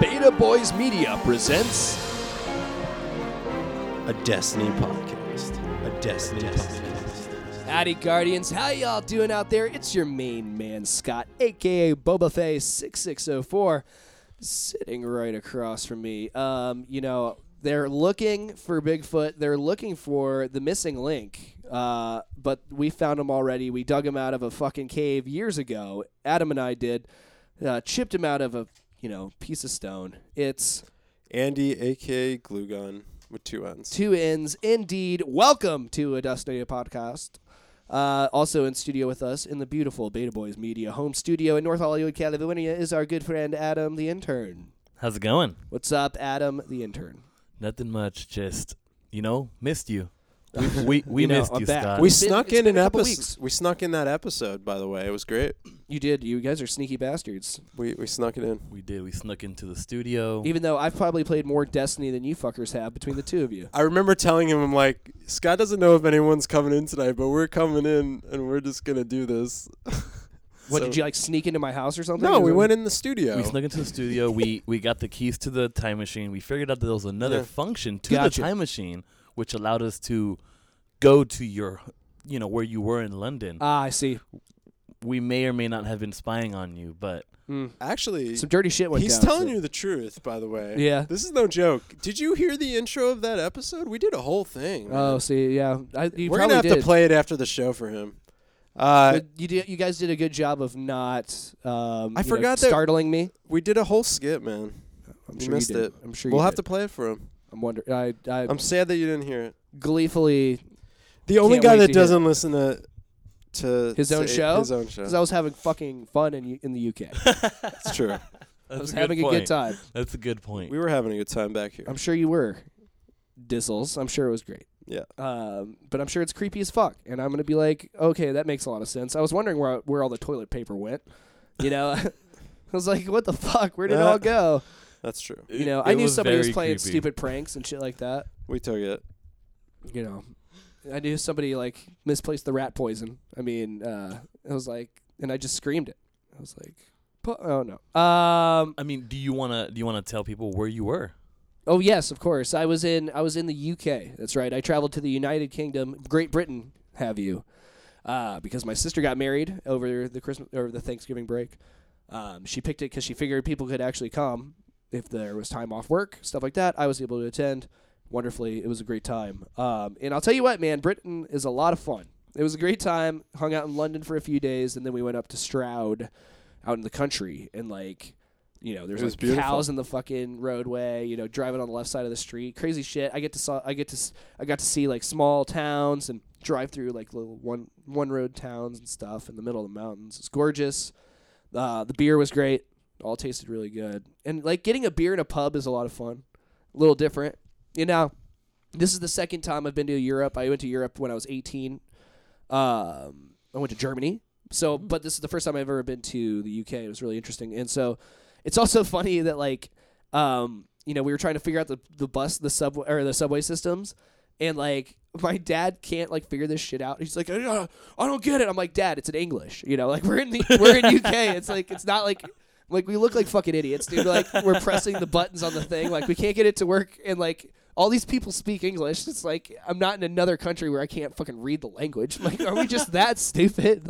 Beta Boys Media presents A Destiny podcast. A Destiny, podcast. Howdy Guardians, how y'all doing out there? It's your main man Scott, aka Boba Face 6604, sitting right across from me. Um, you know, they're looking for Bigfoot. They're looking for the missing link. Uh, but we found him already. We dug him out of a fucking cave years ago. Adam and I did. Uh, chipped him out of a you know piece of stone. It's Andy, aka Glue Gun, with two N's. two ends indeed. Welcome to a Destiny podcast. Uh, also in studio with us in the beautiful Beta Boys Media home studio in North Hollywood, California, is our good friend Adam, the intern. How's it going? What's up, Adam, the intern? Nothing much. Just you know, missed you. We we, we You know, missed I'm you, back. Scott. We It's been- snuck it's in been an a couple episode. We snuck in that episode, by the way. It was great. You did. You guys are sneaky bastards. We we snuck it in. we did. We snuck into the studio. Even though I've probably played more Destiny than you fuckers have between the two of you. I remember telling him, I'm like, Scott doesn't know if anyone's coming in tonight, but we're coming in and we're just gonna do this. What So- did you like sneak into my house or something? No, Or we went in the studio. we snuck into the studio. we we got the keys to the time machine. We figured out that there was another Yeah. function to Gotcha. the time machine, which allowed us to go to your, you know, where you were in London. Ah, I see. we may or may not have been spying on you, but Mm. Actually, Some dirty shit went he's down. telling so- you the truth, by the way. Yeah. This is no joke. Did you hear the intro of that episode? We did a whole thing. Oh, see, yeah. I, you we're probably gonna have did. to play it after the show for him. Uh, you did, you guys did a good job of not. Um, I you know, forgot that- startling me. we did a whole skit, man. I'm You sure missed you did. it. I'm sure we'll you have did. to play it for him. I'm wondering. I, I I'm sad that you didn't hear it. gleefully The only Can't guy wait that hear doesn't listen to to His own to show? His own show. because I was having fucking fun in U- in the UK. That's true. I was a good having a good time. That's a good point. we were having a good time back here. I'm sure you were. Dizzles. I'm sure it was great. Yeah. Um, but I'm sure it's creepy as fuck, and I'm gonna be like, okay, that makes a lot of sense. I was wondering where where all the toilet paper went. You know, I was like, what the fuck? Where did it all go? That's true. You know, It I knew was somebody was very playing creepy. stupid pranks and shit like that. We took it. you know, I knew somebody like misplaced the rat poison. I mean, uh, I was like, and I just screamed it. I was like, "Po- oh no. Um. I mean, do you wanna do you wanna tell people where you were? Oh yes, of course. I was in. I was in the UK. That's right. I traveled to the United Kingdom, Great Britain. Have you? Uh, because my sister got married over the Christmas or the Thanksgiving break. Um, she picked it because she figured people could actually come if there was time off work, stuff like that. I was able to attend wonderfully. It was a great time. Um, and I'll tell you what, man, Britain is a lot of fun. It was a great time. Hung out in London for a few days, and then we went up to Stroud, out in the country, and like, you know, there's like beautiful. cows in the fucking roadway. You know, driving on the left side of the street, crazy shit. I get to saw, I get to, I got to see like small towns and drive through like little one one road towns and stuff in the middle of the mountains. It's gorgeous. Uh, the beer was great. All tasted really good. And like getting a beer in a pub is a lot of fun. A little different. You know, this is the second time I've been to Europe. I went to Europe when I was 18. Um, I went to Germany. So, but this is the first time I've ever been to the UK. It was really interesting. And so, it's also funny that like, um, you know, we were trying to figure out the the bus, the subway or the subway systems, and like my dad can't like figure this shit out. He's like, I don't, I don't get it. I'm like, Dad, it's in English. You know, like we're in the we're in UK. It's like it's not like like we look like fucking idiots, dude. Like we're pressing the buttons on the thing. Like we can't get it to work, and like all these people speak English. It's like I'm not in another country where I can't fucking read the language. Like, are we just that stupid?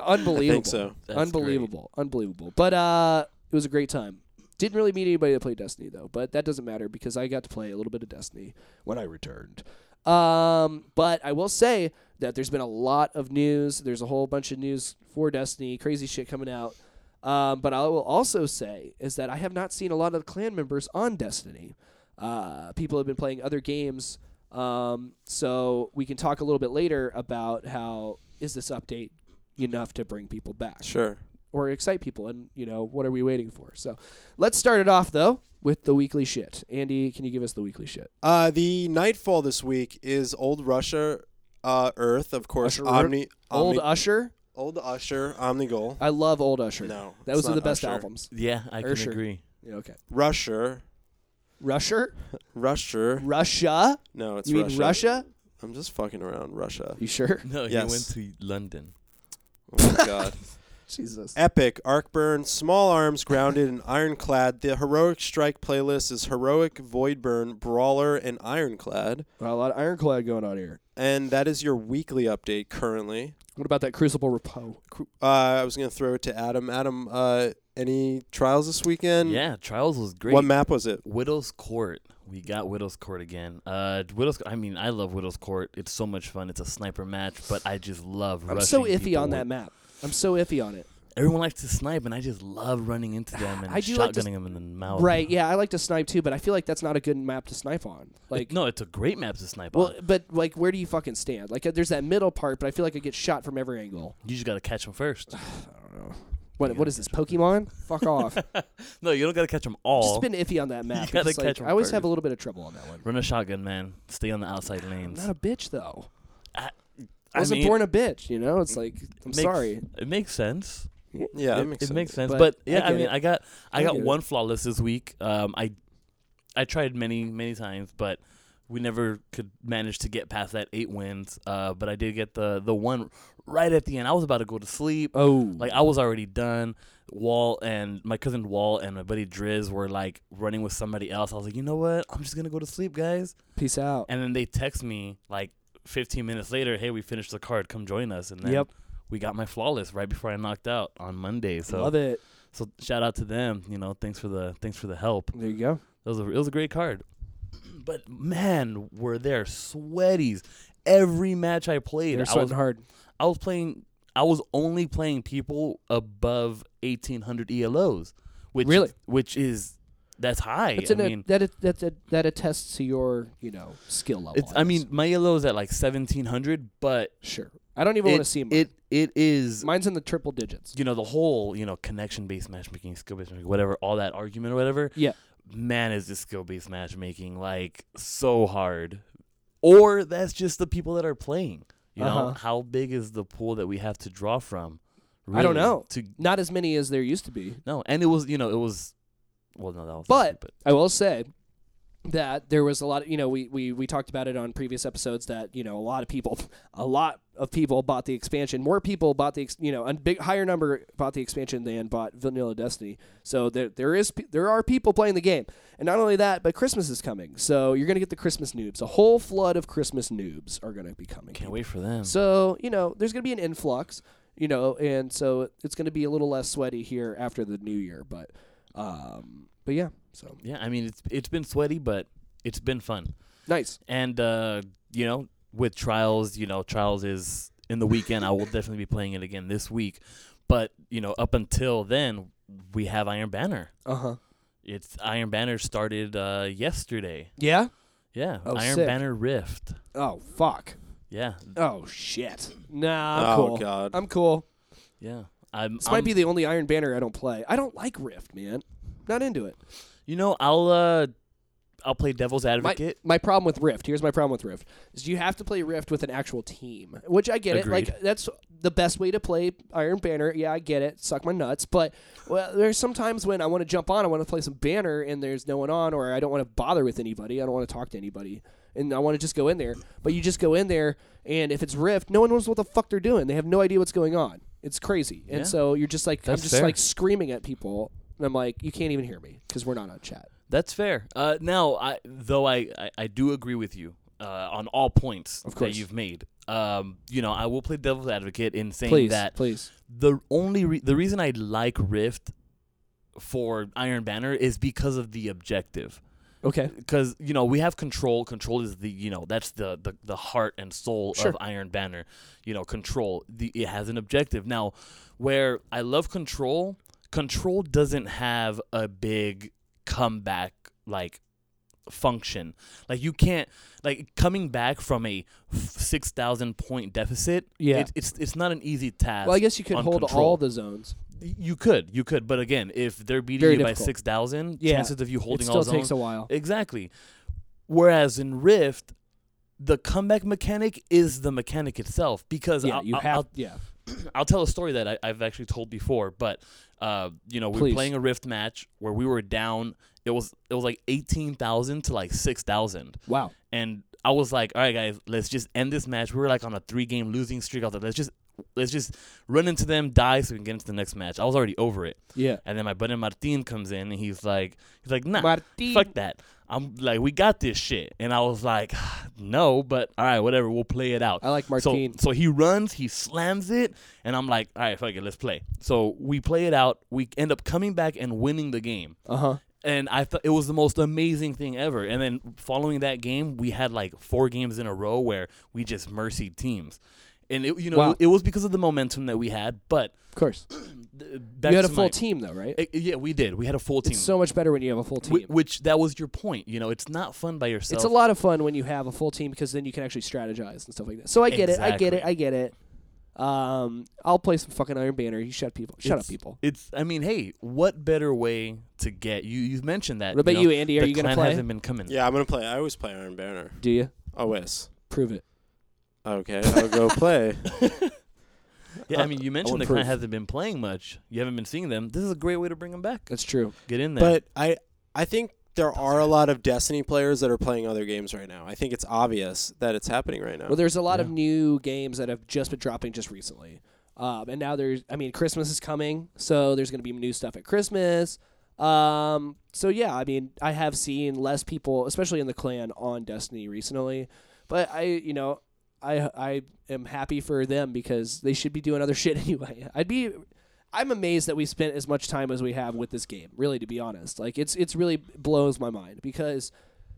Unbelievable. I think so. That's unbelievable, unbelievable. But uh, it was a great time. Didn't really meet anybody that played Destiny though, but that doesn't matter because I got to play a little bit of Destiny when I returned. Um, but I will say that there's been a lot of news. There's a whole bunch of news for Destiny, crazy shit coming out. Um, but I will also say is that I have not seen a lot of clan members on Destiny. Uh, people have been playing other games. Um, so we can talk a little bit later about how is this update enough to bring people back Sure. or excite people and you know what are we waiting for so let's start it off though with the weekly shit andy can you give us the weekly shit Uh, the nightfall this week is Old Russia, uh, Earth, of course. Usher Omni, old Omni, usher Old Usher, Omnigul. i love old usher No, those it's are the best Usher. albums Yeah, I can Ursher. agree. yeah, okay Rusher, rusher Rusher. russia No, it's you mean Russia. russia I'm just fucking around. Russia. you sure No, Yes. he went to London. Oh my god. Jesus. Epic, Arcburn, Small Arms, Grounded, and Ironclad. The Heroic Strike playlist is Heroic, Voidburn, Brawler, and Ironclad. Well, a lot of ironclad going on here. And that is your weekly update currently. What about that Crucible Repo? Uh, I was going to throw it to Adam. Adam, uh, any trials this weekend? Yeah, Trials was great. What map was it? Widow's Court. We got Widow's Court again. Uh, Widow's. I mean, I love Widow's Court. It's so much fun. It's a sniper match, but I just love. I'm so iffy on with- that map. I'm so iffy on it. Everyone likes to snipe, and I just love running into them and I do like to shotgunning them in the mouth. Right? Yeah, I like to snipe too, but I feel like that's not a good map to snipe on. Like, no, it's a great map to snipe well, on. but like, where do you fucking stand? Like, uh, there's that middle part, but I feel like I get shot from every angle. You just gotta catch them first. I don't know. What? You What gotta is this? Pokemon? Fuck off. no, you don't gotta catch them all. Just been iffy on that map. You gotta It's like, catch 'em I always have first. a little bit of trouble on that one. Run a shotgun, man. Stay on the outside I'm lanes. not a bitch though. I I wasn't mean, born a bitch. You know, it's like I'm makes- sorry. It makes sense. Yeah, it, that makes it sense. makes sense. But But, I yeah, I, get mean, it. I got I, I got get it. one flawless this week. Um, I I tried many many times, but we never could manage to get past that eight wins. Uh, but I did get the the one right at the end. I was about to go to sleep. Oh, Like I was already done. Wall and my cousin Wall and my buddy Driz were like running with somebody else. I was like, you know what? I'm just gonna go to sleep, guys. peace out. And then they text me like 15 minutes later, hey, we finished the card. Come join us. And then Yep, we got my flawless right before I knocked out on Monday. So love it. so shout out to them. You know, thanks for the thanks for the help. There you go. It was a it was a great card. But man, were there sweaties. Every match I played, They're I was hard. I was playing. I was only playing people above eighteen hundred ELOs, which Really? which is that's high. It's I an, mean, that it, that that that attests to your you know skill level. it's. I guess. mean, my ELO is at like seventeen hundred, but sure. I don't even want to see mine. it it is Mine's in the triple digits. you know the whole you know connection based matchmaking, skill based matchmaking, whatever, all that argument or whatever. Yeah. Man, is this skill based matchmaking like so hard, or that's just the people that are playing. You know Uh-huh. how big is the pool that we have to draw from? I don't really, know. To Not as many as there used to be. no, and it was you know it was, well no that was But- but I will say that there was a lot of you know we, we we talked about it on previous episodes that you know a lot of people a lot of people bought the expansion. More people bought the ex, you know a big higher number bought the expansion than bought vanilla destiny. So there there is there are people playing the game. And not only that but christmas is coming. So you're going to get the christmas noobs. A whole flood of christmas noobs are going to be coming. Can't wait for them. so you know there's going to be an influx you know and so it's going to be a little less sweaty here after the new year but um but yeah so. Yeah, I mean it's it's been sweaty, but it's been fun. nice. And uh, you know, with trials, you know, trials is in the weekend. I will definitely be playing it again this week. But you know, up until then, we have Iron Banner. uh-huh It's Iron Banner started uh, yesterday. Yeah? Yeah, Oh, Iron sick. Banner Rift. Oh fuck. Yeah, Oh shit. Nah, I'm oh cool. God. I'm cool. yeah. I'm. This I'm- might be the only Iron Banner I don't play. I don't like Rift, man. Not into it. You know, I'll. Uh, I'll play Devil's Advocate. my problem with Rift, here's my problem with Rift, is you have to play Rift with an actual team. Which I get it. Like that's the best way to play Iron Banner. Yeah, I get it. Suck my nuts. But well, there's sometimes when I want to jump on, I want to play some banner and there's no one on or I don't want to bother with anybody. I don't want to talk to anybody. And I want to just go in there. But you just go in there and if it's Rift, no one knows what the fuck they're doing. They have no idea what's going on. It's crazy. And Yeah. so you're just like I'm just fair. like screaming at people. And I'm like, you can't even hear me because we're not on chat. That's fair. Uh, now, I though I, I, I do agree with you uh, on all points Of that you've made. Um, you know, I will play devil's advocate in saying Please, that please. the only re- the reason I like Rift for Iron Banner is because of the objective. Okay. Because you know we have control. Control is the you know that's the the, the heart and soul Sure. of Iron Banner. You know, control. The, it has an objective. Now, where I love control, control doesn't have a big comeback like function. Like you can't like coming back from a six thousand point deficit. Yeah. it, it's it's not an easy task. Well, I guess you could hold control. all the zones. You could, you could, but again, if they're beating Very you by six thousand, Yeah. chances of you It holding still all takes zones a while. exactly. Whereas in Rift, the comeback mechanic is the mechanic itself because Yeah, I'll, you I'll- have. I'll, yeah. I'll tell a story that I, I've actually told before, but uh, you know, we Please. were playing a Rift match where we were down. It was it was like eighteen thousand to like six thousand, Wow. and I was like, all right, guys, let's just end this match. We were like on a three game losing streak. I was like, let's just let's just run into them, die, so we can get into the next match. I was already over it. Yeah. And then my buddy Martin comes in and he's like, he's like, nah, Martin. fuck that. I'm like, we got this shit. And I was like, no, but all right, whatever, we'll play it out. I like Martin. So, so he runs, he slams it, and I'm like, all right, fuck it, let's play. So we play it out. We end up coming back and winning the game. uh huh. And I thought it was the most amazing thing ever. And then following that game, we had like four games in a row where we just mercied teams. And it, you know, Wow. it was because of the momentum that we had. But Of course. th- you had a full my- team though, right? Eh, yeah, we did. We had a full team. It's so much better when you have a full team. Wh- which that was your point. You know, it's not fun by yourself. It's a lot of fun when you have a full team because then you can actually strategize and stuff like that. So I get it. I get it. I get it. Um, I'll play some fucking Iron Banner. You shut people. Shut up, people. It's. I mean, hey, what better way to get you? You've mentioned that. What about know, you, Andy? Are you gonna clan play? Hasn't been coming. Yeah, I'm gonna play. I always play Iron Banner. Do you Always. prove it? Okay, I'll go play. Yeah, I mean, you mentioned the clan proof. hasn't been playing much. You haven't been seeing them. This is a great way to bring them back. That's true. Get in there. But I I think there are a lot of Destiny players that are playing other games right now. I think it's obvious that it's happening right now. Well, there's a lot of new games that have just been dropping just recently. Um, and now there's, I mean, Christmas is coming, so there's going to be new stuff at Christmas. Um, so yeah, I mean, I have seen less people, especially in the clan, on Destiny recently. But I, you know, I I am happy for them because they should be doing other shit anyway. I'd be, I'm amazed that we spent as much time as we have with this game. Really, to be honest, like it's it's really blows my mind because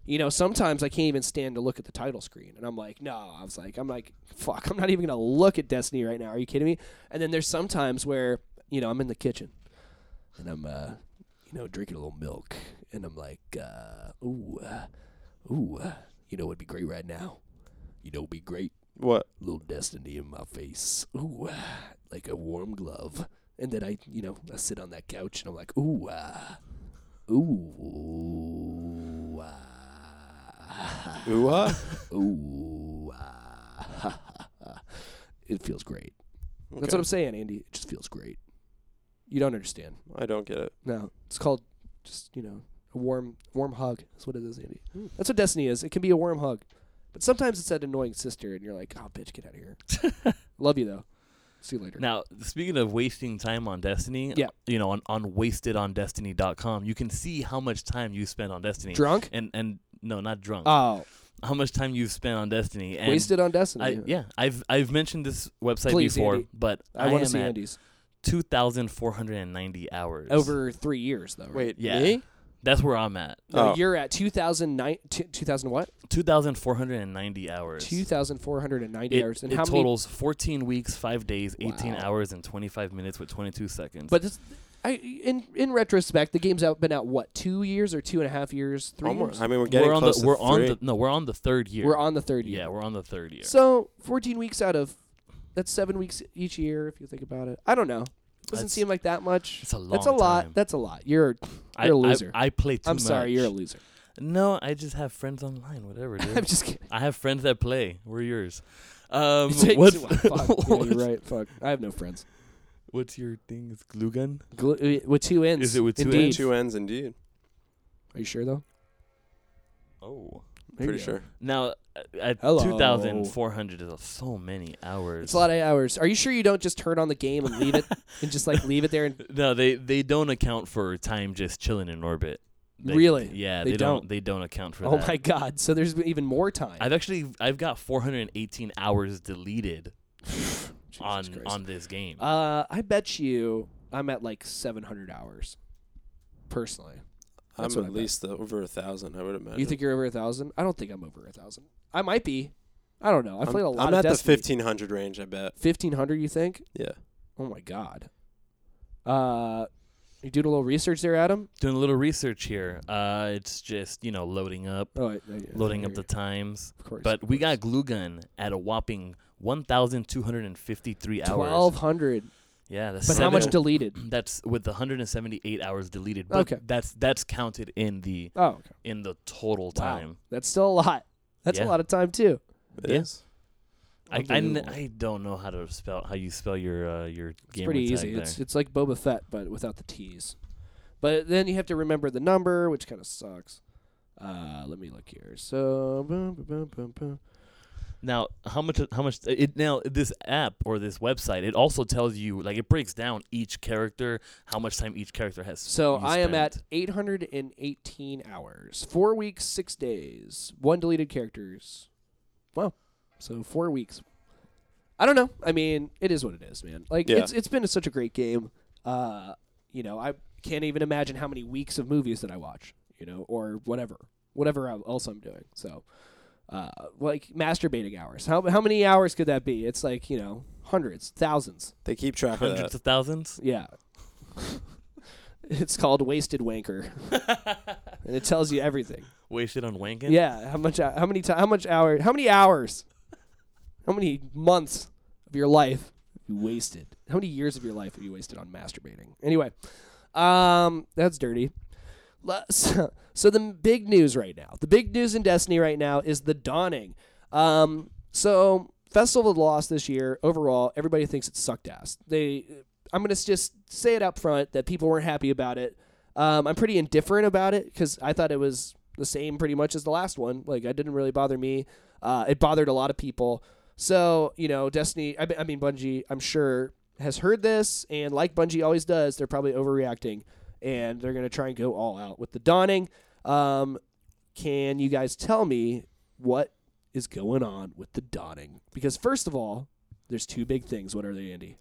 you know, sometimes I can't even stand to look at the title screen, and I'm like, no, I was like, I'm like, fuck, I'm not even gonna look at Destiny right now. Are you kidding me? And then there's some times where you know I'm in the kitchen, and I'm uh, you know, drinking a little milk, and I'm like, uh, ooh, uh, ooh, uh, you know, what'd be great right now? You know, be great, what? a little Destiny in my face, ooh, uh, like a warm glove. And then I, you know, I sit on that couch, and I'm like, ooh, uh, ooh, uh, Ooh, ah? Ooh, ah, it feels great. That's what I'm saying, Andy. It just feels great. You don't understand. I don't get it. No, it's called just you know a warm, warm hug. That's what it is, Andy. Hmm. That's what Destiny is. It can be a warm hug, but sometimes it's that annoying sister, and you're like, oh, bitch, get out of here. Love you though. See you later. now, speaking of wasting time on Destiny, Yeah. you know, on, on wastedondestiny.com, you can see how much time you spend on Destiny. Drunk? and and no, not drunk. Oh, how much time you've spent on Destiny? And wasted on Destiny. I, yeah, I've I've mentioned this website Please, before, Andy. but I, I, want to see Andy's two thousand four hundred and ninety hours over three years though. Right? Wait, Yeah. me? That's where I'm at. No, Oh. you're at 2009, 2000 what? Two thousand four hundred and ninety hours. 2,490 it, hours. And it how many? totals 14 weeks, 5 days, 18 Wow. hours, and 25 minutes with 22 seconds. But this, I in in retrospect, the game's out been out what two years or two and a half years, three Almost. years. I mean, we're getting we're on close the to we're on three. the no we're on the third year. We're on the third year. yeah we're on the third year. So 14 weeks out of that's seven weeks each year if you think about it. I don't know. Doesn't That's- seem like that much. it's a long That's a lot. time. That's a lot. You're I, you're a I- loser. I, play too I'm sorry. You're a loser. No, I just have friends online. Whatever, dude. I'm just kidding. I have friends that play. We're yours. Um, Fuck. what's, Yeah, you're right. Fuck. I have no friends. what's your thing? Is glue gun? Gl- uh, with two ends. Is it with two Indeed. ends? Two ends, indeed. Are you sure though? Oh. There you Pretty go. sure. Now, uh, at Hello. 2,400 is so many hours. It's a lot of hours. Are you sure you don't just turn on the game and leave it and just like leave it there and No, they they don't account for time just chilling in orbit. They- Really? Yeah, They they, don't? don't. They don't account for Oh that. my god! So there's even more time. I've actually I've got 418 hours deleted Jesus on Christ. on this game. Uh, I bet you I'm at like 700 hours, personally. That's I'm at I least uh, over a thousand, I would imagine. You think you're over a thousand? I don't think I'm over a thousand. I might be. I don't know. I've I'm, played a lot I'm of at the 1500 range, I bet. 1500. You think? Yeah. Oh my god. Uh, you doing a little research there, Adam? Doing a little research here. Uh, it's just you know loading up, Oh, I, I, loading I up the times. Of course. But of we course. got glue gun at a whopping 1,253 hours. 1200. Yeah, that's But how much deleted? That's with the 178 hours deleted. But Okay. That's that's counted in the Oh, okay. in the total time. Wow. That's still a lot. That's a lot of time too. It Yeah. is. I, I, n- Unbelievable. I don't know how to spell how you spell your uh, your It's gamer pretty easy. there. It's it's like Boba Fett, but without the T's. But then you have to remember the number, which kind of sucks. Uh, let me look here. So, Now, how much? How much? It now this app or this website. It also tells you like it breaks down each character, how much time each character has. So I am at 818 hours. Four weeks, six days. One deleted characters. Wow. So four weeks. I don't know. I mean, it is what it is, man. Like Yeah. it's it's been such a great game. Uh, you know, I can't even imagine how many weeks of movies that I watch. You know, or whatever, whatever else I'm doing. So, uh, like masturbating hours. How how many hours could that be? It's like you know, hundreds, thousands. They keep track of hundreds that. of thousands. Yeah. it's called Wasted Wanker. and it tells you everything. Wasted on wanking. Yeah, how much how many ti how much hour how many hours? How many months of your life you wasted? How many years of your life have you wasted on masturbating? Anyway, um that's dirty. So, so the big news right now, the big news in Destiny right now is the dawning. Um, so Festival of the Lost this year, overall, everybody thinks it sucked ass. They, I'm gonna just say it up front that people weren't happy about it. Um, I'm pretty indifferent about it because I thought it was the same pretty much as the last one. Like, it didn't really bother me. Uh, it bothered a lot of people. So, you know, Destiny, I, I mean, Bungie, I'm sure, has heard this, and like Bungie always does, they're probably overreacting, and they're going to try and go all out with the dawning. Um, can you guys tell me what is going on with the dawning? Because, first of all, there's two big things. What are they, Andy?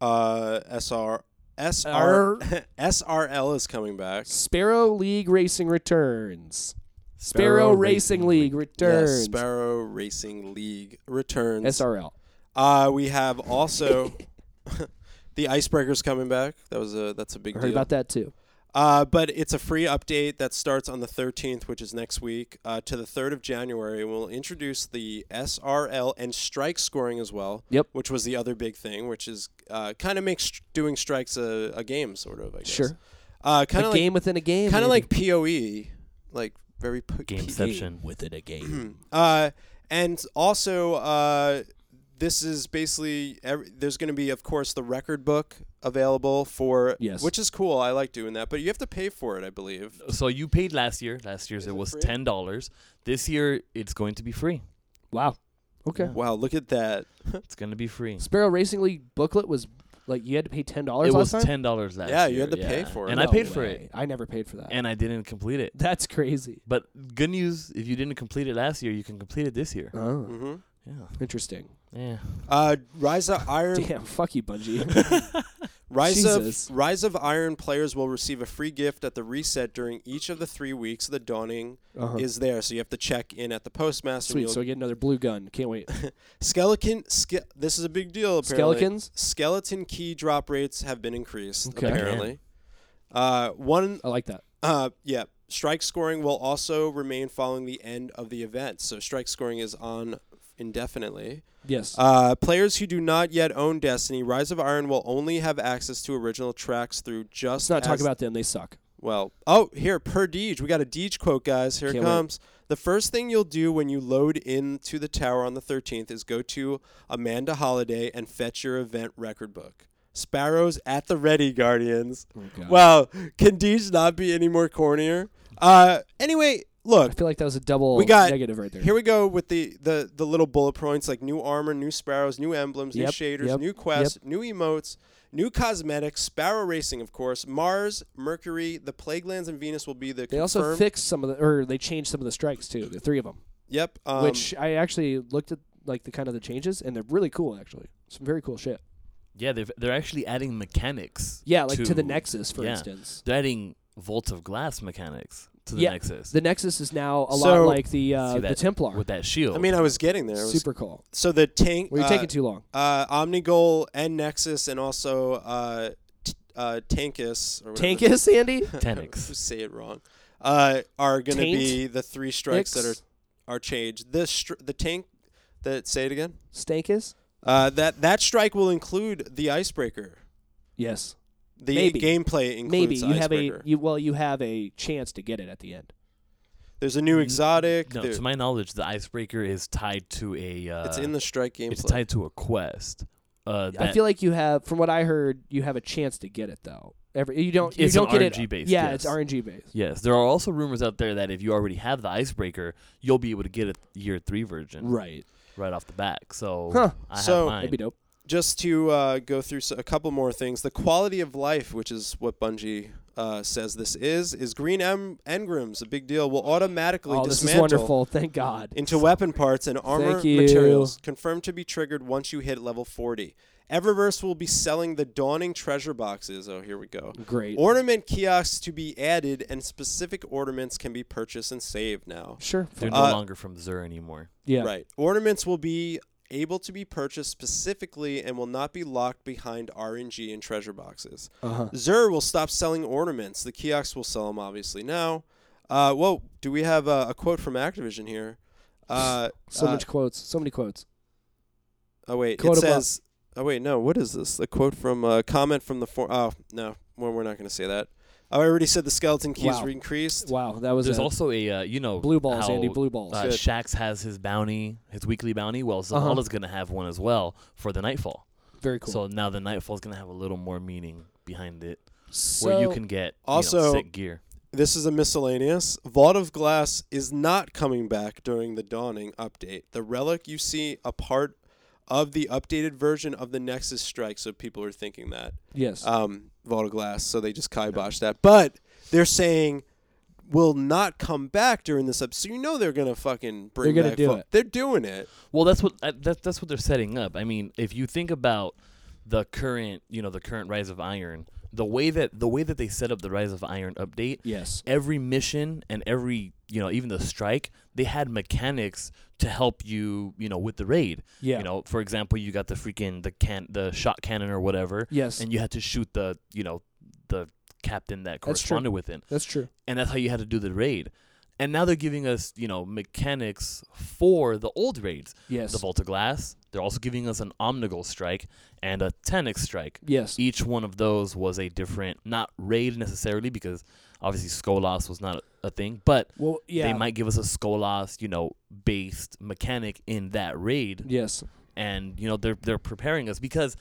Uh, SR, SR, SRL is coming back. Sparrow League Racing returns. Sparrow, Racing, League returns. Yes, Sparrow Racing League returns. SRL. Uh, we have also the Icebreakers coming back. That was a that's a big I heard deal. about that too. Uh, but it's a free update that starts on the 13th, which is next week, uh, to the 3rd of January. We'll introduce the SRL and strike scoring as well. Yep. Which was the other big thing, which is uh, kind of makes doing strikes a, a game, sort of. I guess. Sure. Uh, kind a of like game within a game. kind of like Poe, like very p- Gameception. within a game. uh, and also, uh, this is basically every, there's going to be, of course, the record book available for Yes. which is cool. I like doing that, but you have to pay for it, I believe. So you paid last year. Last year's it it was free? ten dollars. This year it's going to be free. Wow. Okay. Wow, look at that! It's going to be free. Sparrow Racing League booklet was like you had to pay ten dollars It last was ten dollars last Yeah, year. you had to pay for it. and I No paid for it, I never paid for that. and I didn't complete it. That's crazy. But good news: if you didn't complete it last year, you can complete it this year. Oh, hmm Yeah, interesting. Yeah. Uh, Rise of Iron, Damn, fuck you, Bungie. Rise Jesus. of Rise of Iron players will receive a free gift at the reset during each of the three weeks. The dawning Uh-huh. is there, so you have to check in at the postmaster. Sweet. So I get another blue gun. Can't wait. skeleton. Ske- this is a big deal. Apparently. Skeletons. skeleton key drop rates have been increased Okay. apparently uh, one I like that. uh, yeah strike scoring will also remain following the end of the event so strike scoring is on indefinitely Yes. uh, players who do not yet own destiny rise of iron will only have access to original tracks through just Let's not talk about them. They suck. well oh here per deej we got a deej quote guys here Can't it wait. comes the first thing you'll do when you load into the tower on the 13th is go to Amanda Holliday and fetch your event record book. Sparrows at the ready, Guardians. Oh, Wow, can Deej not be any more cornier? Uh, anyway, I feel like that was a double we got- negative right there. here we go with the, the, the little bullet points like new armor, new sparrows, new emblems, new shaders, yep, new quests, new emotes, new cosmetics, Sparrow Racing, of course. Mars, Mercury, the Plaguelands, and Venus will be the they also fixed some of the, or they changed some of the strikes too. The three of them, yep. Um, which I actually looked at like the kind of the changes, and they're really cool. Actually, some very cool shit. Yeah, they're they're actually adding mechanics. Yeah, like to, the Nexus, for yeah. instance. They're adding Vault of Glass mechanics to the Yeah, Nexus The Nexus is now a lot like the uh, See the Templar. with that shield. I mean, I was getting there. It was- Super cool. so the tank. Well, you're uh, taking too long. uh, Omnigul and Nexus, and also uh, t- uh, Tankus. Or. Tankus, Andy. Taniks. Say it wrong. Uh, are going to be the three strikes that are are changed. The str- the tank. That say it again. Stankus. Uh, that that strike will include the icebreaker. Yes. The Maybe. gameplay includes Maybe you have a you well you have a chance to get it at the end. There's a new exotic. No, there- to my knowledge, the icebreaker is tied to a. Uh, it's in the strike gameplay. It's tied to a quest. Uh, I feel like you have, from what I heard, you have a chance to get it though. Every you don't you It's don't an get RNG it. based, Yeah, yes. it's RNG based. Yes, there are also rumors out there that if you already have the icebreaker, you'll be able to get a year three version. Right. right off the back. So Huh. I So- have mine. That'd be dope. Just to uh, go through a couple more things, the quality of life, which is what Bungie uh, says this is, is green em- engrams, a big deal, will automatically Oh, this is wonderful. Thank God. into weapon parts and armor Thank you. materials, confirmed to be triggered once you hit level 40. Eververse will be selling the Dawning treasure boxes. Oh, here we go. Great. Ornament kiosks to be added, and specific ornaments can be purchased and saved now. sure. They're fine. no Uh, longer from Xur anymore. Yeah. Right. Ornaments will be able to be purchased specifically and will not be locked behind RNG and treasure boxes. Uh huh. Xur will stop selling ornaments. The kiosks will sell them, obviously, now. Uh, whoa, do we have a, a quote from Activision here? Uh, So uh, much quotes. So many quotes. Oh, wait. Quote it says. Oh, wait, no. What is this? A quote from a comment from the. For- oh, no. Well, we're not going to say that. Oh, I already said the skeleton keys Wow. were increased. Wow, that was There's a also a uh, you know blue balls, how, Andy. Blue balls. Uh, Good. Shax has his bounty, his weekly bounty. Well, Uh-huh. Gonna have one as well for the Nightfall. Very cool. So now the Nightfall's gonna have a little more meaning behind it, So, where you can get you know, Also- sick gear. This is a miscellaneous. Vault of Glass is not coming back during the Dawning update. The relic you see a part of the updated version of the Nexus Strike, so people are thinking that. yes. Um, Vault of Glass, so they just kiboshed that. But they're saying will not come back during this episode. So you know they're gonna fucking bring They're gonna back do Vault- it. They're doing it. Well, that's what uh, that, that's what they're setting up. I mean, if you think about the current, you know, the current Rise of Iron, the way that the way that they set up the Rise of Iron update, yes. every mission and every you know even the strike they had mechanics to help you you know with the raid Yeah. you know for example you got the freaking the can the shot cannon or whatever yes. and you had to shoot the you know the captain that corresponded with it That's true. and that's how you had to do the raid and now they're giving us you know mechanics for the old raids Yes. the vault of glass they're also giving us an omnigul strike and a Taniks strike yes. each one of those was a different not raid necessarily because obviously Skolas was not a thing, but Well, yeah. they might give us a Skolas, you know, based mechanic in that raid Yes. and you know they're they're preparing us because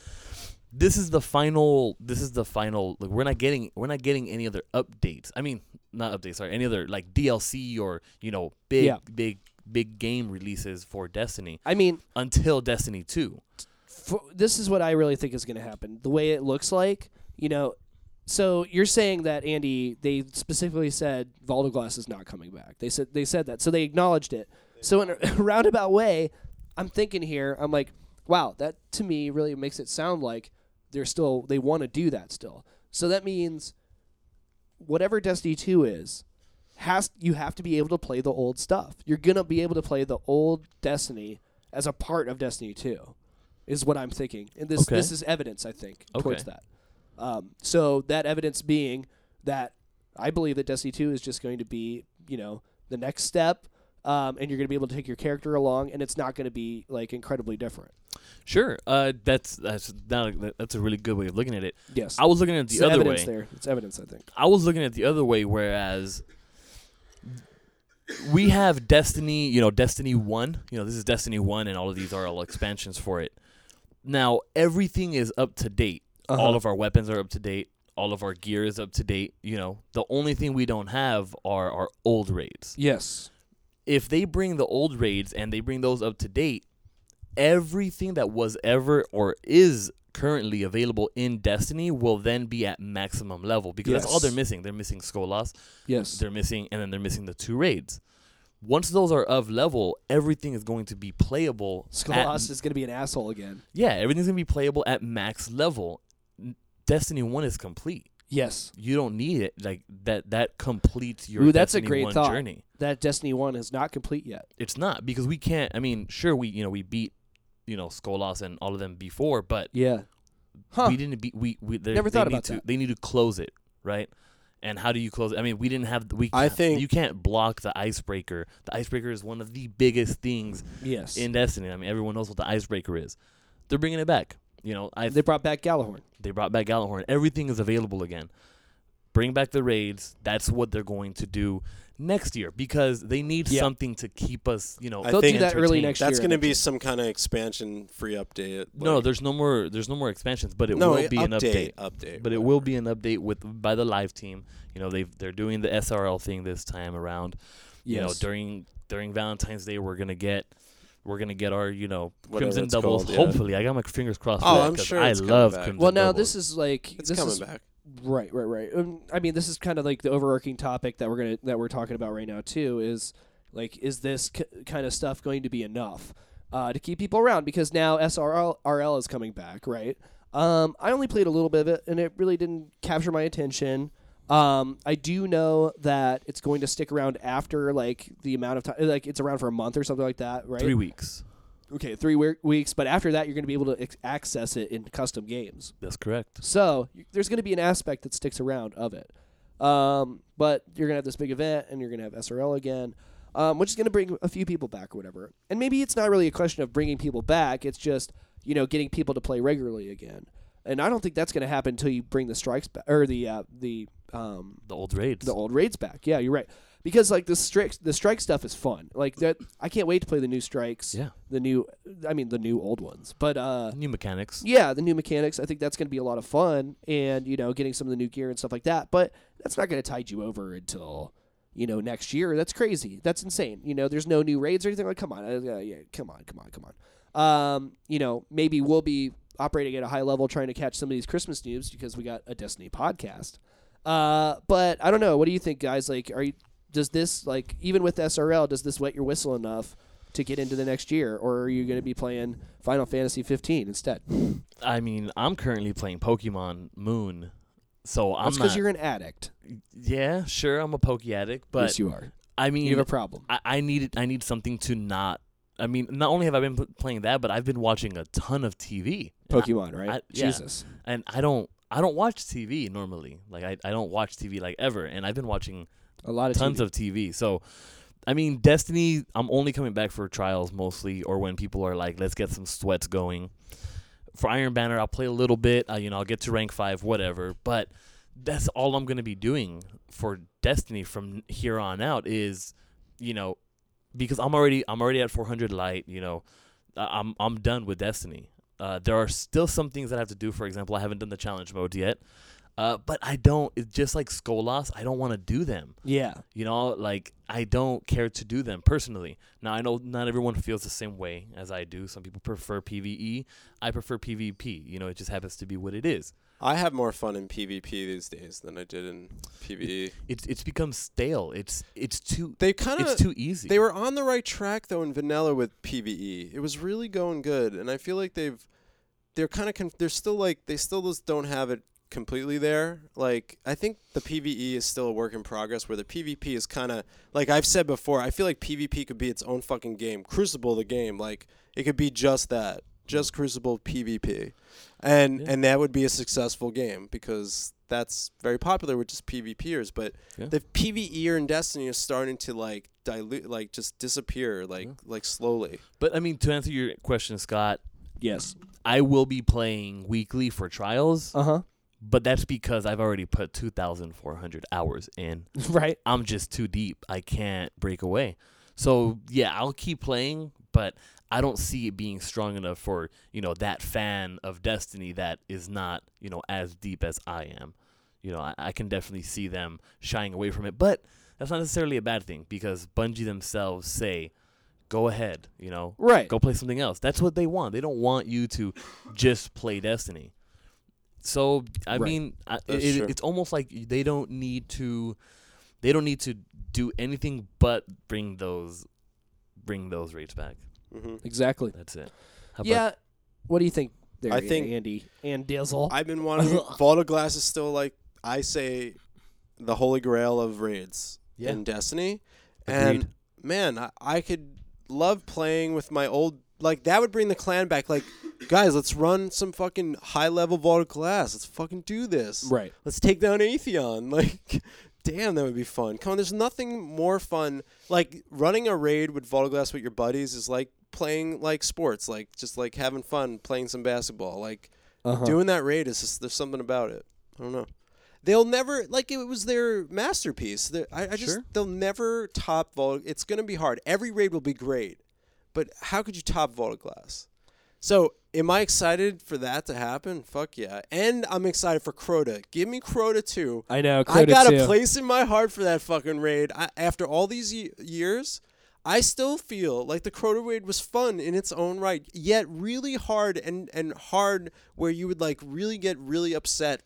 this is the final this is the final like we're not getting we're not getting any other updates. I mean, not updates, sorry, any other like DLC or, you know, big Yeah. big big game releases for Destiny I mean, until Destiny 2. for, this is what I really think is going to happen. The way it looks like, you know, so you're saying that Andy, they specifically said Vault of Glass is not coming back. They said they said that, so they acknowledged it. So in a roundabout way, I'm thinking here, I'm like, wow, that to me really makes it sound like they're still they want to do that still. So that means whatever Destiny 2 is has you have to be able to play the old stuff. You're going to be able to play the old Destiny as a part of Destiny 2 is what I'm thinking. And this Okay. this is evidence I think towards that. Um, so that evidence being that I believe that Destiny 2 is just going to be, you know, the next step um, and you're going to be able to take your character along and it's not going to be like incredibly different. Sure. Uh that's that's now that's a really good way of looking at it. Yes. I was looking at the It's other evidence way. there. It's evidence I think. I was looking at the other way, whereas we have Destiny, you know, Destiny 1. You know, this is Destiny 1, and all of these are all expansions for it. Now, everything is up to date. Uh-huh. All of our weapons are up to date. All of our gear is up to date. You know, the only thing we don't have are our old raids. Yes. If they bring the old raids and they bring those up to date, everything that was ever or is currently available in Destiny will then be at maximum level because that's all they're missing. They're missing Skolas, Yes. they're missing, and then they're missing the two raids. Once those are of level, everything is going to be playable. Skolas is going to be an asshole again. yeah, everything's gonna be playable at max level. Destiny One is complete. Yes. You don't need it. Like that. That completes your. Ooh, that's a great 1 thought. journey. That Destiny 1 is not complete yet. It's not because we can't. I mean, sure, we you know we beat you know Skolas and all of them before, but Yeah. Huh. we didn't beat. We we they, Never thought need about to, that. They need to close it, right? And how do you close it? I mean, we didn't have. We. I think- you can't block the icebreaker. The icebreaker is one of the biggest things yes. in Destiny. I mean, everyone knows what the icebreaker is. They're bringing it back. You know, I they brought back Gjallarhorn. they brought back Gjallarhorn. Everything is available again. Bring back the raids. That's what they're going to do next year because they need Yeah. something to keep us, you know. I They'll think do that early entertained. next That's year. going to be some kind of expansion free update. No, there's no more. There's no more expansions, but it no will be an update. Update. But it will be an update with by the live team. You know, they they're doing the SRL thing this time around. You know, during during Valentine's Day, we're gonna get we're gonna get our you know Whatever crimson it's doubles. called, yeah. hopefully, I got my fingers crossed. Oh, for that I'm 'cause sure I it's coming love back. crimson Well, now doubles. this is like It's this coming is back. right, right, right. Um, I mean, this is kind of like the overarching topic that we're gonna that we're talking about right now too. Is like, is this k- kind of stuff going to be enough uh, to keep people around? Because now SRL RL is coming back, right? Um, I only played a little bit of it, and it really didn't capture my attention. Um, I do know that it's going to stick around after like the amount of time, like it's around for a month or something like that, right? three weeks. Okay, three we- weeks, but after that, you're going to be able to ex- access it in custom games. That's correct. So y- there's going to be an aspect that sticks around of it. Um, but you're going to have this big event, and you're going to have SRL again, um, which is going to bring a few people back or whatever. And maybe it's not really a question of bringing people back; it's just you know getting people to play regularly again. And I don't think that's going to happen until you bring the strikes back or the uh, the um, The old raids. the old raids back. Yeah, you're right. Because like the strike the strike stuff is fun. Like that, I can't wait to play the new strikes. yeah. The new, I mean the new old ones. But uh, New mechanics. yeah, the new mechanics. I think that's going to be a lot of fun, and you know, getting some of the new gear and stuff like that. But that's not going to tide you over until you know next year. That's crazy. That's insane. You know, there's no new raids or anything. Like, come on, uh, yeah, come on, come on, come on. Um, you know, maybe we'll be operating at a high level trying to catch some of these Christmas news because we got a Destiny podcast. Uh, but I don't know. What do you think, guys? Like, are you? Does this like even with SRL? Does this wet your whistle enough? To get into the next year, or are you going to be playing Final Fantasy 15 instead? I mean, I'm currently playing Pokemon Moon, so I'm That's because you're an addict. yeah, sure, I'm a Poke addict, but yes, you are. I mean, You have a problem. I, I needed I need something to not. I mean, not only have I been p- playing that, but I've been watching a ton of TV. And I- Pokemon, right? I- yeah. Jesus. and I don't I don't watch TV normally. Like I, I don't watch TV like ever, and I've been watching A lot of tons TV. of TV. So, I mean, Destiny. I'm only coming back for trials mostly, or when people are like, "Let's get some sweats going." For Iron Banner, I'll play a little bit. Uh, you know, I'll get to rank five, whatever. But that's all I'm gonna be doing for Destiny from here on out. Is you know, because I'm already I'm already at 400 light. You know, I'm I'm done with Destiny. Uh, there are still some things that I have to do. For example, I haven't done the challenge mode yet. Uh, but I don't. It's just like Skolas. I don't want to do them. Yeah. You know, like I don't care to do them personally. Now I know not everyone feels the same way as I do. Some people prefer PVE. I prefer PvP. You know, it just happens to be what it is. I have more fun in PvP these days than I did in PvE. It's it's become stale. It's it's too They kind of it's too easy. they were on the right track though in vanilla with PvE. It was really going good, and I feel like they've they're kind of conf- they're still like they still just don't have it completely there. Like I think the PvE is still a work in progress, where the PvP is kind of like I've said before. I feel like PvP could be its own fucking game. Crucible, the game, like it could be just that, just Crucible PvP, and Yeah. and that would be a successful game because that's very popular with just PvPers. But Yeah. the PvE in Destiny is starting to like dilute, like just disappear, like Yeah. like slowly. but I mean, to answer your question, Scott, Yes. I will be playing weekly for trials, Uh huh. but that's because I've already put two thousand four hundred hours in. right. I'm just too deep. I can't break away. So yeah, I'll keep playing, but I don't see it being strong enough for you know that fan of Destiny that is not you know as deep as I am. You know, I, I can definitely see them shying away from it, but that's not necessarily a bad thing because Bungie themselves say, "Go ahead, you know, Right. go play something else." That's what they want. They don't want you to just play Destiny. So I Right. mean, I, it, it's almost like they don't need to, they don't need to do anything but bring those, bring those rates back. Hmm Exactly. That's it. How about- Yeah. What do you think there, I think- Andy and Dizzle? I've been wanting. Vault of Glass is still like I say, the holy grail of raids Yeah. in Destiny, Agreed. and man, I, I could love playing with my old. Like that would bring the clan back. Like, guys, let's run some fucking high level Vault Glass. Let's fucking do this. right. Let's take down Atheon. Like, damn, that would be fun. Come on, there's nothing more fun. Like running a raid with Vault Glass with your buddies is like playing like sports. Like just like having fun playing some basketball. Like Uh-huh. doing that raid is just there's something about it. I don't know. They'll never like it was their masterpiece. They're- I, I just Sure. they'll never top Vault. It's gonna be hard. Every raid will be great, but how could you top of Glass? So am I excited for that to happen? Fuck yeah! And I'm excited for Crota. Give me Crota too. I know. I Crota got too. a place in my heart for that fucking raid. I, after all these ye- years, I still feel like the Crota raid was fun in its own right, yet really hard and and hard where you would like really get really upset.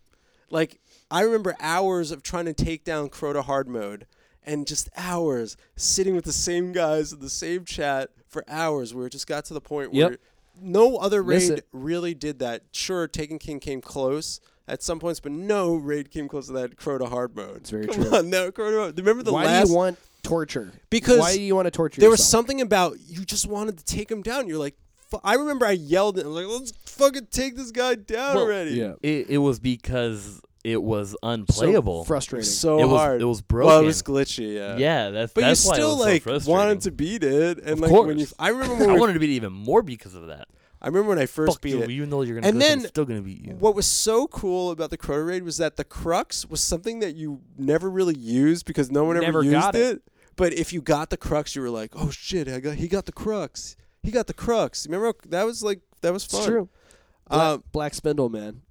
Like I remember hours of trying to take down Crota hard mode and just hours sitting with the same guys in the same chat for hours where it just got to the point Yep. where no other raid really did that. Sure, Taken King came close at some points, but no raid came close to that Crota hard mode. It's very Come true. on, no Crota. Mode. Remember the Why last do you want torture? Because why do you want to torture? there was something about you just wanted to take him down. You're like, fu- I remember I yelled and like, let's fucking take this guy down Well, already. Yeah. It, it was because it was unplayable. It frustrating. so it was hard. it was broken. well, it was glitchy. Yeah. yeah, that's But that's you still was so like frustrating. wanted to beat it, and Of like when you, course. I remember when I wanted to beat it even more because of that. I remember when I first Fuck beat you, it. even though you're gonna And glitch, I'm then still gonna beat you. What was so cool about the Crota raid was that the crux was something that you never really used because no one Never ever used got it. But if you got the crux, you were like, "Oh shit, I got he got the crux. He got the crux." Remember that was like that was fun. It's true. Black, Uh, Black Spindle, man.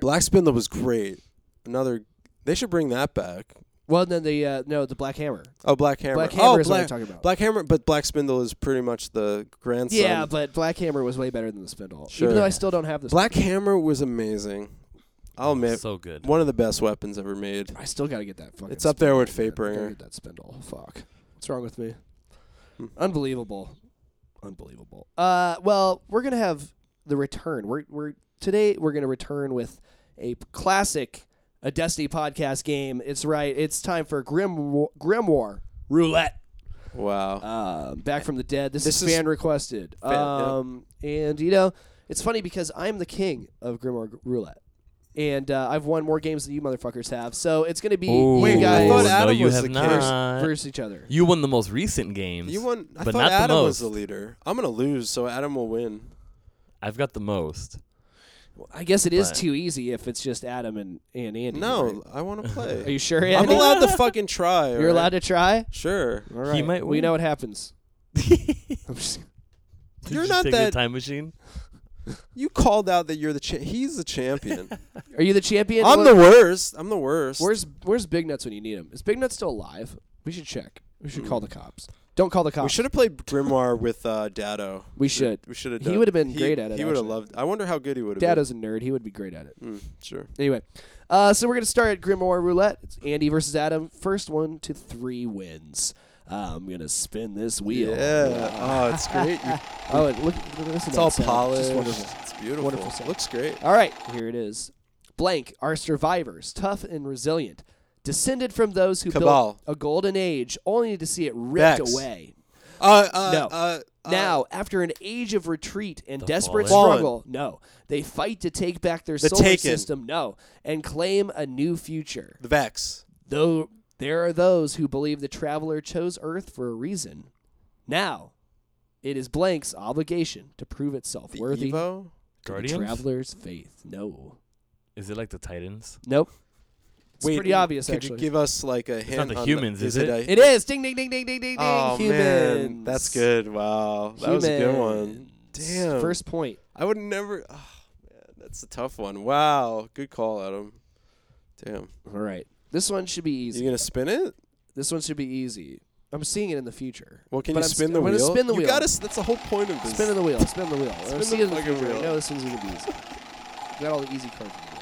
Black Spindle was great. Another, they should bring that back. Well, then the uh, no, the Black Hammer. Oh, Black Hammer. Black Hammer oh, is what I'm talking about. Black Hammer, but Black Spindle is pretty much the grandson. yeah, but Black Hammer was way better than the Spindle. Sure. Even though I still don't have this. Black Hammer was amazing. I'll admit, so good. one of the best weapons ever made. I still got to get that fucking. It's up there with Spindle, Fatebringer. gotta Get that Spindle. Fuck. What's wrong with me? Hmm. Unbelievable. Unbelievable. Uh, well, we're gonna have the return. We're we're today we're gonna return with a classic, a Destiny podcast game. It's right. It's time for Grim Grimoire Roulette. Wow. Um, back from the dead. This, This is is- fan requested. Fan- yeah. um, and you know, it's funny because I'm the king of Grimoire G- Roulette, and uh, I've won more games than you motherfuckers have. So it's gonna be Ooh, Wait, you I guys thought no, Adam you was have the king. not. versus each other. You won the most recent games. You won. I but thought not the Adam was most. the leader. I'm gonna lose, so Adam will win. I've got the most. I guess it is But- too easy if it's just Adam and, and Andy. No, right? I want to play. Are you sure, I'm allowed to fucking try. You're allowed to try. Sure. All right. might We win. know what happens. I'm just- Did You're you not take that- the time machine. You called out that you're the. Cha- he's the champion. Are you the champion? I'm the worst. I'm the worst. Where's Where's Big Nuts when you need him? Is Big Nuts still alive? We should check. We should call the cops. Don't call the cops. we should have played Grimoire with uh, Dado. We should. We should have. He would've been great at it, He would have actually. loved. I wonder how good he would have. Dado's a nerd. He would be great at it. been. Mm, sure. Anyway, uh, so we're gonna start at Grimoire Roulette. It's Andy versus Adam. First one to three wins. Uh, I'm gonna spin this wheel. Yeah. Oh, it's great. You, Oh, and look, look at this. it's all sound. polished. Just wonderful. It's beautiful. Wonderful sound. Looks great. All right, here it is. Blank are survivors, tough and resilient, descended from those who Cabal. built a golden age, only to see it ripped Vex. away. Uh, uh, No. Uh, uh, now, after an age of retreat and The desperate Fallen. struggle, no, they fight to take back their The solar Taken. system, no, and claim a new future. the Vex. Though there are those who believe the traveler chose Earth for a reason. Now, it is Blank's obligation to prove itself The worthy Exo. of the Guardians. traveler's faith. No, Is it like the Titans? nope. It's Wait, pretty obvious, Could actually. you give us like a hint? not the on humans, is it? a- it is ding ding ding ding ding ding ding. Oh humans. man, that's good. Wow, that was a good one. Humans. Damn. First point. I would never. Oh, man, that's a tough one. Wow, good call, Adam. Damn. All right. This one should be easy. You gonna spin it? This one should be easy. I'm seeing it in the future. Well, can But you I'm spin st- the I'm wheel? gonna spin the you wheel. gotta. s- That's the whole point of this. Spin the wheel. Spin the wheel. Spin I'm seeing the it in the fucking future. I wheel. know this one's gonna be easy. Got all the easy cards. in.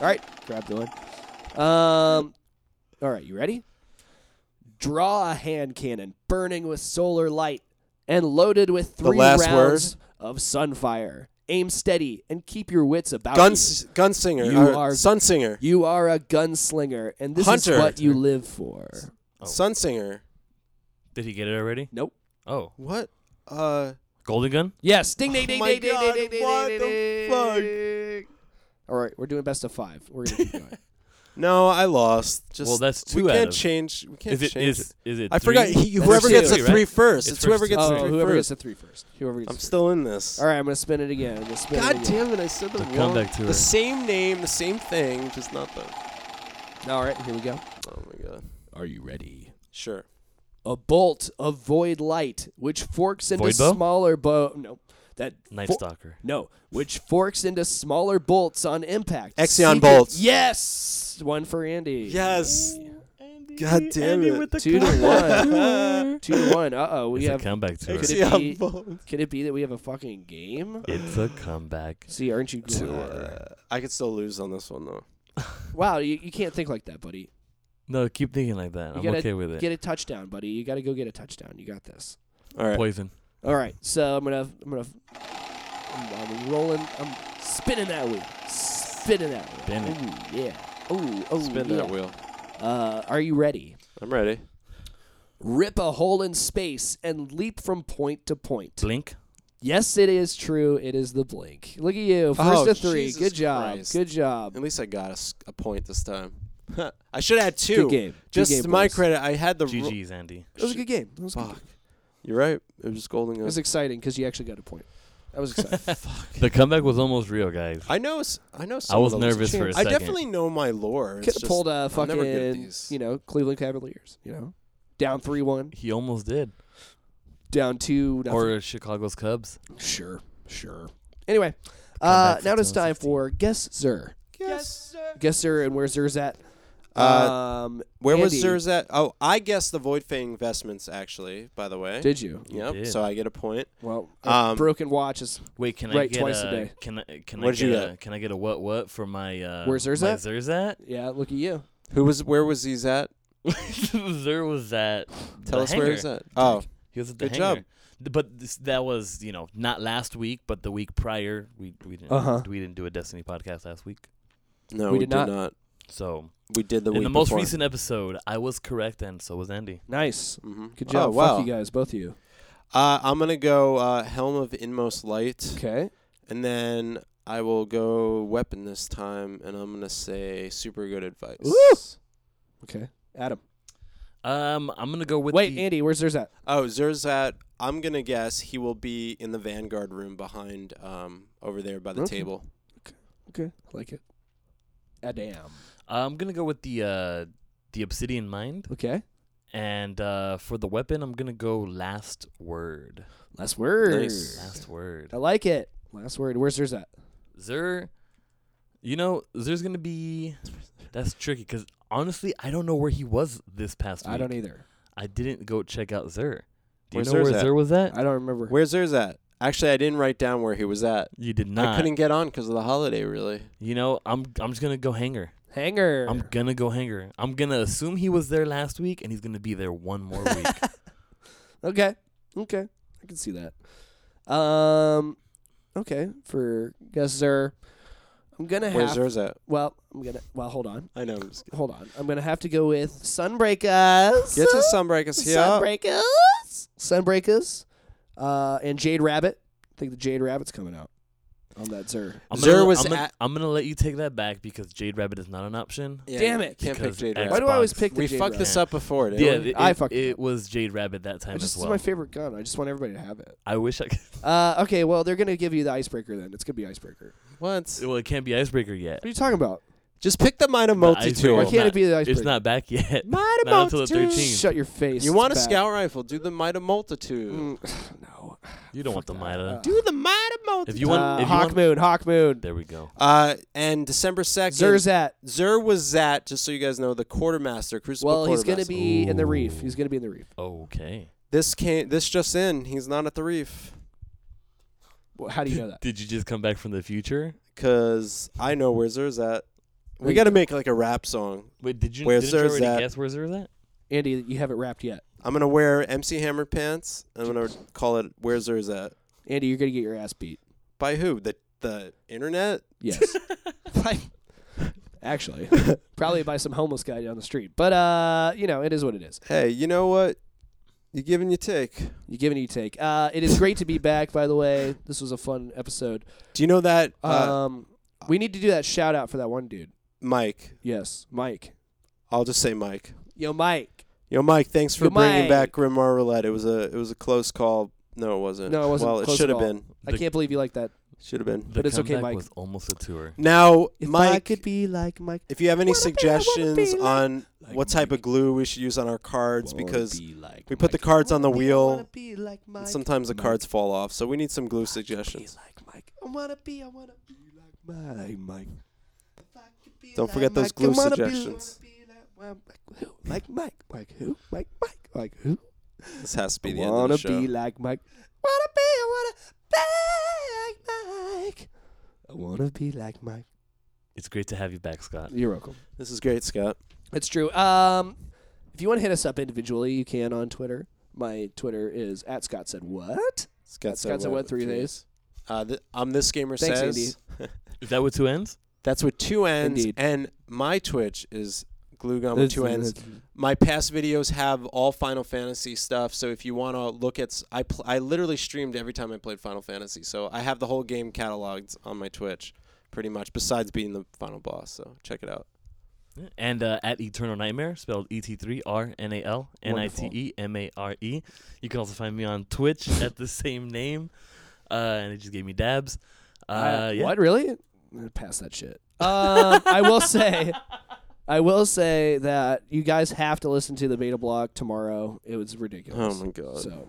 All right. Grab the one. Um. All right. You ready? Draw a hand cannon burning with solar light and loaded with three last rounds of sunfire. Aim steady and keep your wits about Guns, gunsinger. You or are- Sunsinger. you. You are a gunslinger, and this Hunter. is what you live for. Oh. Sunsinger. Did he get it already? Nope. Oh, What? Uh. Golden Gun. Yes. Ding ding Oh ding my ding ding God, ding ding ding what ding, the ding, fuck? ding. All right, we're doing best of five. We're gonna keep going. No, I lost. Just Well, that's we two out can't of- change. We can't Is it change is is it? I three? forgot. He, whoever gets the Three, three right? first. It's It's whoever first gets to the oh, three whoever first. gets the three first. Whoever gets I'm the three still in this. All right, I'm gonna spin it again. I'm gonna spin God it again. damn it! I said the, The wrong. comeback tour. The same name, the same thing, just not the. All right, here we go. Oh my god. Are you ready? Sure. A bolt of void light, which forks into Void bow? smaller bow. No, that knife fo- Stalker. No, which forks into smaller bolts on impact. Axion Secret- bolts. Yes, one for Andy. Yes. God damn Andy it. with the Two to one. Two to one. Uh oh. We it's have. a comeback tour. Could it Yeah, be- both. Can it be that we have a fucking game? It's a comeback. See, aren't you glad? Uh, I could still lose on this one though. Wow, you, you can't think like that, buddy. No, keep thinking like that. You I'm gotta okay with it. Get a touchdown, buddy. You got to go get a touchdown. You got this. All right. Poison. All right. So I'm gonna I'm gonna I'm, I'm rolling. I'm spinning that wheel. Spinning that wheel. Spin it. Ooh, yeah. Ooh, oh, Spin yeah. that wheel. Uh, are you ready? I'm ready. Rip a hole in space and leap from point to point. Blink. Yes, it is true. It is the blink. Look at you. First Oh, to three. Jesus Good job. Christ. Good job. At least I got a s- a, point this time. I should have had two. Good game. Good Just game, to my boys. credit, I had the. ro- GG's, Andy. It was a good game. It was, a good Fuck. game. You're right. It was golden. It was exciting because you actually got a point. I was excited. The comeback was almost real, guys. I know. s- I know. Some I was of those. nervous for a I second. definitely know my lore. It's Could have just- pulled a I'm never good at fucking, these. you know, Cleveland Cavaliers. You know, down three one, He almost did. down two. nothing. Or Chicago's Cubs. sure, sure. Anyway, uh, back for now it's time 2016. for guess Xur. Yes. Guess Xur, and where's Xur's at? Uh, um, Where was Andy, Xur's at? Oh, I guess the Void Fang investments actually. By the way. Did you? You Yep. did. So I get a point. Well, a Um, broken watch is Wait, can I Right, get twice a, a day. Can I can What I did get you a get? can I get a what what for my uh Where's Xur's my at? Xur's at? yeah. Look at you. Who was? Where was he's at? Xur was at Tell the us where hangar. he's at. Oh, He was at the Good hangar. job. Th- But this, that was, you know, not last week, but the week prior. We we didn't Uh-huh. we didn't do a Destiny podcast last week. no, We we, did did not. Not. So We did the in week the most before. recent episode, I was correct, and so was Andy. Nice. hmm Good job. Oh, wow. Fuck you guys, both of you. Uh, I'm gonna go uh, Helm of Inmost Light, Okay. and then I will go Weapon this time, and I'm gonna say Super Good Advice. Woo! Okay. Adam. Um, I'm gonna go with Wait, the, Andy, where's Xur's at? Oh, Xur's at. I'm gonna guess he will be in the Vanguard room behind, um, over there by the Okay. table. Okay. I like it. Adam. I'm gonna go with the uh the Obsidian Mind, Okay. and uh for the weapon, I'm gonna go Last Word. Last word. Nice. Last Word. I like it. Last word. Where's Xur's at? Xur, you know, Xur's gonna be. That's tricky because honestly, I don't know where he was this past week. I don't either. I didn't go check out Xur. Do you Where's know where Xur's at? Xur was at? I don't remember. Where's Xur's at? Actually, I didn't write down where he was at. You did not. I couldn't get on because of the holiday. Really. You know, I'm I'm just gonna go hanger. Hanger. I'm gonna go hanger. I'm gonna assume he was there last week, and he's gonna be there one more week. okay. Okay. I can see that. Um. Okay. For guess I'm gonna Where's have. Xur's at? Well, I'm gonna. Well, hold on. I know. I'm just kidding. Hold on. I'm gonna have to go with Sunbreakers. Get to Sunbreakers here. Sunbreakers. Sunbreakers. Uh, and Jade Rabbit. I think the Jade Rabbit's coming out on that Xur. I'm Xur gonna, was I'm, gonna, at- I'm gonna let you take that back because Jade Rabbit is not an option. Yeah, Damn it. Can't pick Because Jade Rabbit. Why do I always Xbox. pick the We Jade fucked Rabbit? this up before, didn't Yeah, we? it, I fucked it it was Jade Rabbit that time It's as just well. my favorite gun. I just want everybody to have it. I wish I could. Uh, okay, well they're gonna give you the icebreaker then. It's gonna be icebreaker. What? Well, it can't be icebreaker yet. What are you talking about? Just pick the Might of The Multi icebreaker- Why Tool. Can't not- it be the icebreaker? It's not back yet. Might of Not until the Multitude. 13th. Shut your face. You want a scout rifle? Do the Mida Multi-Tool. Mm, no. You don't want the Fuck Mida. that. Do the Might of Multitude. If you want- uh, if you Hawk want- Moon, Hawk Moon. There we go. Uh, and December second, Zerzat. Xur was that. Just so you guys know, the quartermaster, Crucible Well, he's gonna quartermaster. be in the reef. He's gonna be in the reef. Okay. This came. This just in. He's not at the reef. Well, how do you know that? Did you just come back from the future? Cause I know where Xur's at. We Wait. got to make like a rap song. Wait, did you, Where's didn't you already Xur's at? guess where Xur's at? Andy, you haven't wrapped yet. I'm gonna wear MC Hammer pants. I'm gonna call it "Where's There's at." Andy, you're gonna get your ass beat. By who? The the internet? Yes. By- Actually, probably by some homeless guy down the street. But uh, you know, it is what it is. Hey, you know what? You give and you take. You give and you take. Uh, it is great to be back. By the way, this was a fun episode. Do you know that uh, Um, we need to do that shout out for that one dude. Mike? Yes, Mike. I'll just say Mike. Yo, Mike. Yo, Mike. Thanks for Yo, bringing Mike. back Grimoire Roulette. It was a it was a close call. No, it wasn't. No, it wasn't Well, it close should at have all. been. I The- can't believe you like that. Should have been. The But it's okay, comeback Mike. was almost a tour. Now, If I Mike, could be like Mike. if you have any Wanna be, I wanna suggestions like- on like what type Mike. of glue we should use on our cards, Wanna because be like we put the cards on the Wanna wheel, wanna be like and sometimes the Mike. cards fall off. So we need some glue Be suggestions. like Mike. I wanna be. I wanna be like Mike. Mike. If I could be Don't forget those glue I be- suggestions. Well, Mike who? Like Mike. Mike who? Mike Mike. Like who? This has to be I the end of wanna the show. be like Mike. Wanna be, I wanna be like Mike. I wanna be like Mike. It's great to have you back, Scott. You're welcome. This is great, Scott. It's true. Um, if you want to hit us up individually, you can on Twitter. My Twitter is at Scott said what? Scott Scott said what? Three days. Uh, th- um, this gamer Thanks, says. Is that with two ends? That's with two ends, Indeed. and my Twitch is glue gun with two ends. My past videos have all Final Fantasy stuff, so if you want to look at, s- I pl- I literally streamed every time I played Final Fantasy, so I have the whole game cataloged on my Twitch, pretty much. Besides being the final boss, so check it out. And uh, at Eternal Nightmare, spelled E T three R N A L N I T E M A R E. You can also find me on Twitch at the same name. Uh, and it just gave me dabs. Uh, Uh, yeah. What really? I'm Pass that shit. Um, I will say, I will say that you guys have to listen to the beta block tomorrow. It was ridiculous. Oh my god, So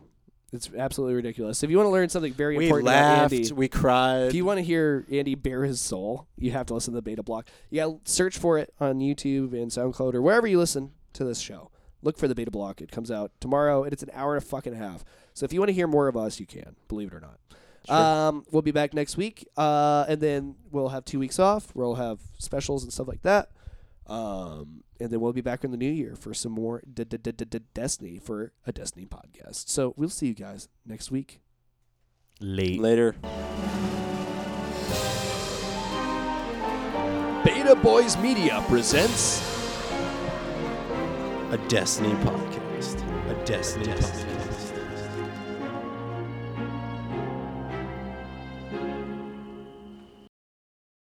it's absolutely ridiculous. If you want to learn something very we important laughed, about Andy, we cried. if you want to hear Andy bare his soul, you have to listen to the beta block. Yeah, search for it on YouTube and SoundCloud or wherever you listen to this show. Look for the beta block. It comes out tomorrow, and it's an hour and a fucking half. So if you want to hear more of us, you can. Believe it or not. Sure. Um, we'll be back next week, uh, and then we'll have two weeks off. We'll have specials and stuff like that. Um, and then we'll be back in the new year for some more Destiny for a Destiny podcast. So we'll see you guys next week. Late. Later. Beta Boys Media presents. A Destiny podcast. A Destiny podcast.